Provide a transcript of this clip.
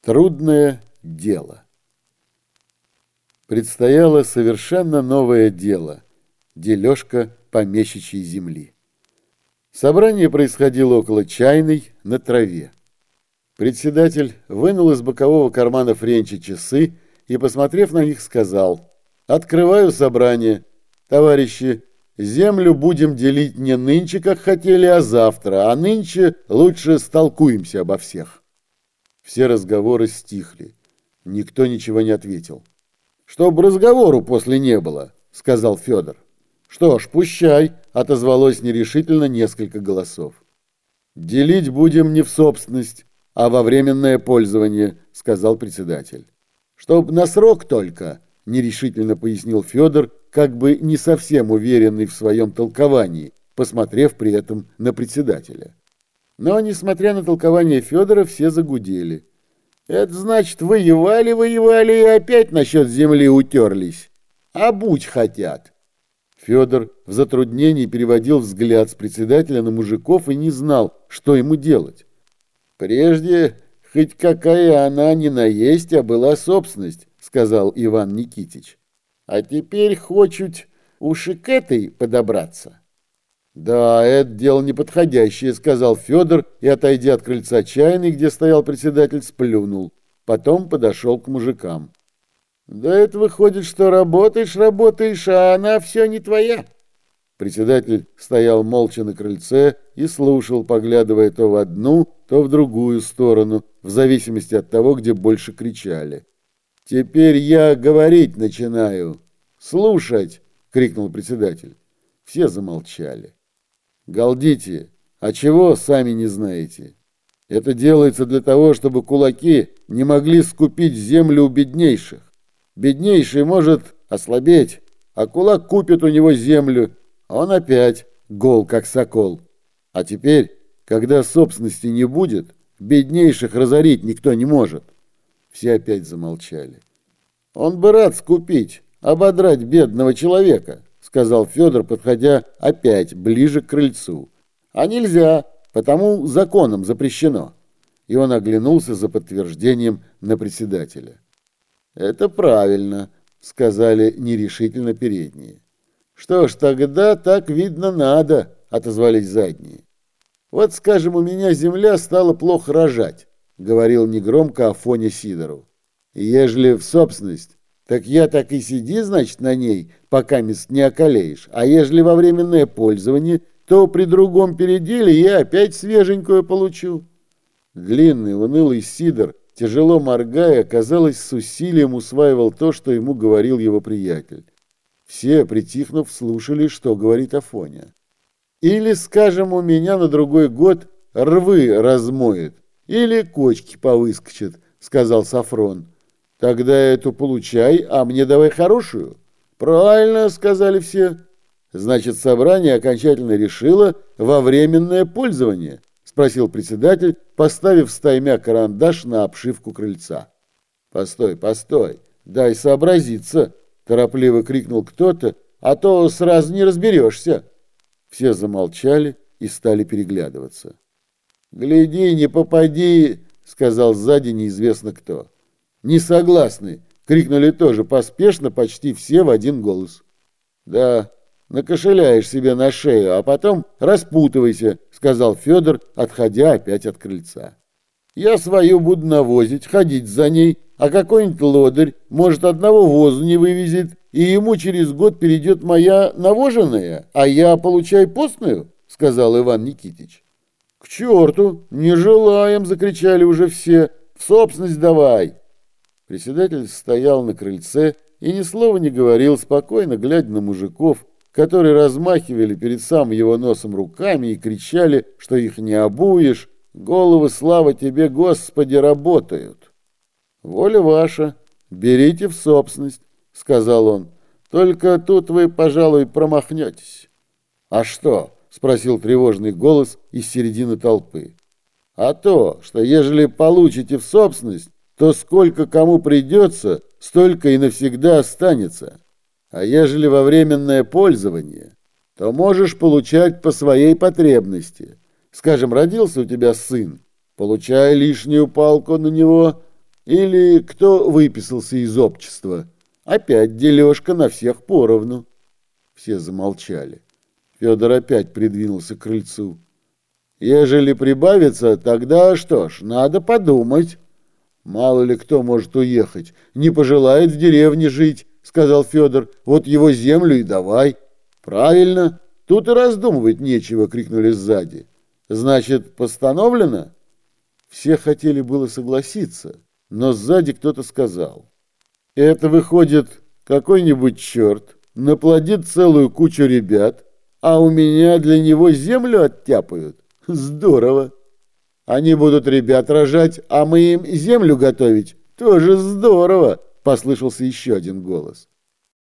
Трудное дело. Предстояло совершенно новое дело – дележка помещичьей земли. Собрание происходило около чайной на траве. Председатель вынул из бокового кармана Френча часы и, посмотрев на них, сказал «Открываю собрание. Товарищи, землю будем делить не нынче, как хотели, а завтра, а нынче лучше столкуемся обо всех». Все разговоры стихли. Никто ничего не ответил. «Чтоб разговору после не было», — сказал Федор. «Что ж, пущай», — отозвалось нерешительно несколько голосов. «Делить будем не в собственность, а во временное пользование», — сказал председатель. «Чтоб на срок только», — нерешительно пояснил Федор, как бы не совсем уверенный в своем толковании, посмотрев при этом на председателя. Но, несмотря на толкование Федора, все загудели. Это значит, воевали, воевали и опять насчет земли утерлись. А будь хотят. Федор в затруднении переводил взгляд с председателя на мужиков и не знал, что ему делать. Прежде хоть какая она ни наесть, а была собственность, сказал Иван Никитич. А теперь хочут уж и к этой подобраться. «Да, это дело неподходящее», — сказал Федор и, отойдя от крыльца чайной, где стоял председатель, сплюнул. Потом подошел к мужикам. «Да это выходит, что работаешь, работаешь, а она все не твоя». Председатель стоял молча на крыльце и слушал, поглядывая то в одну, то в другую сторону, в зависимости от того, где больше кричали. «Теперь я говорить начинаю. Слушать!» — крикнул председатель. Все замолчали. Галдите, а чего сами не знаете? Это делается для того, чтобы кулаки не могли скупить землю у беднейших. Беднейший может ослабеть, а кулак купит у него землю, а он опять гол, как сокол. А теперь, когда собственности не будет, беднейших разорить никто не может. Все опять замолчали. Он бы рад скупить, ободрать бедного человека, сказал Федор, подходя опять ближе к крыльцу. А нельзя, потому законом запрещено. И он оглянулся за подтверждением на председателя. Это правильно, сказали нерешительно передние. Что ж, тогда так видно надо, отозвались задние. Вот, скажем, у меня земля стала плохо рожать, говорил негромко Афоня Сидору. Ежели в собственность так я так и сиди, значит, на ней, пока мест не околеешь. А ежели во временное пользование, то при другом переделе я опять свеженькую получу. Длинный, унылый Сидор, тяжело моргая, казалось, с усилием усваивал то, что ему говорил его приятель. Все, притихнув, слушали, что говорит Афоня. Или, скажем, у меня на другой год рвы размоет, или кочки повыскочат, сказал Сафрон. Тогда эту получай, а мне давай хорошую. Правильно, сказали все. Значит, собрание окончательно решило во временное пользование, спросил председатель, поставив стаймя карандаш на обшивку крыльца. Постой, постой, дай сообразиться, торопливо крикнул кто-то, а то сразу не разберешься. Все замолчали и стали переглядываться. «Гляди, не попади!» — сказал сзади неизвестно кто. «Не согласны!» — крикнули тоже поспешно почти все в один голос. «Да, накошеляешь себе на шею, а потом распутывайся», — сказал Федор, отходя опять от крыльца. «Я свою буду навозить, ходить за ней, а какой-нибудь лодырь, может, одного возу не вывезет, и ему через год перейдет моя навоженная, а я получаю постную», — сказал Иван Никитич. «К черту! Не желаем!» — закричали уже все. «В собственность давай!» Председатель стоял на крыльце и ни слова не говорил, спокойно глядя на мужиков, которые размахивали перед самым его носом руками и кричали, что их не обуешь, головы, слава тебе, Господи, работают. «Воля ваша, берите в собственность», — сказал он, — «только тут вы, пожалуй, промахнетесь». «А что?» — спросил тревожный голос из середины толпы. «А то, что ежели получите в собственность, то сколько кому придется, столько и навсегда останется. А ежели во временное пользование, то можешь получать по своей потребности. Скажем, родился у тебя сын, получай лишнюю палку на него, Или кто выписался из общества? Опять дележка на всех поровну. Все замолчали. Федор опять придвинулся к крыльцу. Ежели прибавится, тогда что ж, надо подумать. Мало ли кто может уехать, не пожелает в деревне жить, сказал Федор. Вот его землю и давай. Правильно, тут и раздумывать нечего, крикнули сзади. Значит, постановлено? Все хотели было согласиться, но сзади кто-то сказал. Это выходит, какой-нибудь черт наплодит целую кучу ребят, а у меня для него землю оттяпают. Здорово. Они будут ребят рожать, а мы им землю готовить. Тоже здорово, послышался еще один голос.